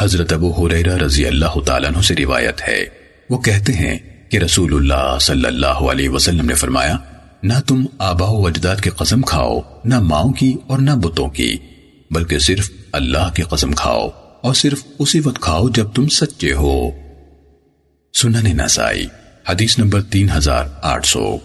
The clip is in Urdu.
حضرت ابو حریرہ رضی اللہ تعالیٰ عنہ سے روایت ہے۔ وہ کہتے ہیں کہ رسول اللہ صلی اللہ علیہ وسلم نے فرمایا، نہ تم آبا و اجداد کی قسم کھاؤ، نہ ماؤں کی اور نہ بتوں کی، بلکہ صرف اللہ کی قسم کھاؤ، اور صرف اسی وقت کھاؤ جب تم سچے ہو۔ سنن نسائی، حدیث نمبر تین ہزار آٹھ سو۔